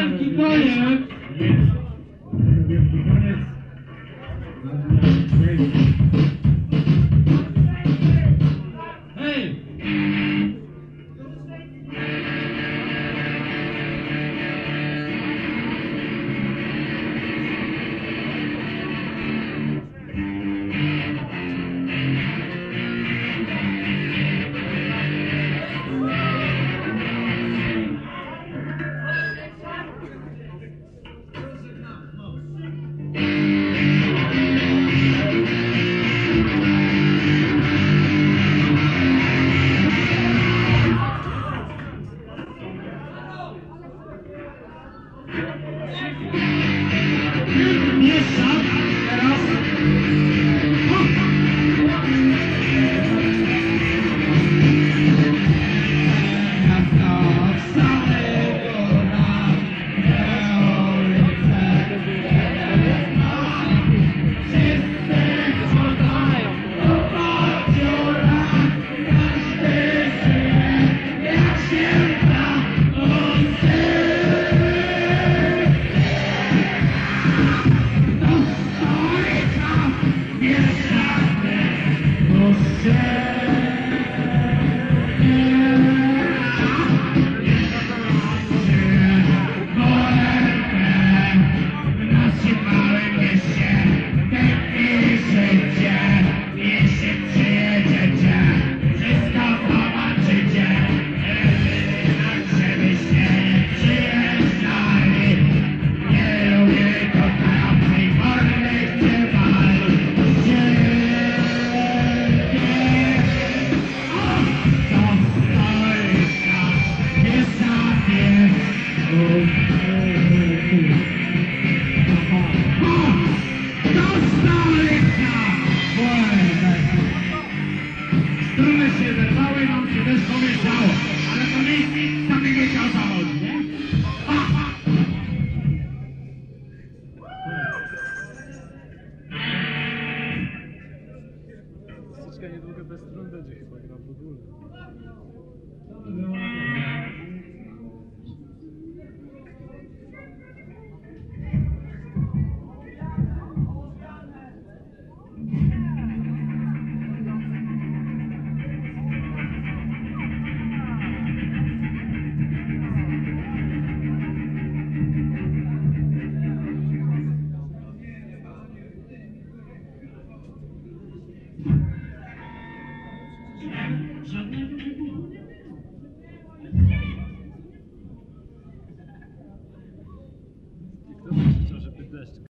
Thank you. Yeah. się zerwały, nam się też pomieszało. Ale to nie jest nic takiego, wiecie o co chodzi, nie? Ha, ha. Troszeczkę niedługo bez trądeczek chyba gra w ogóle.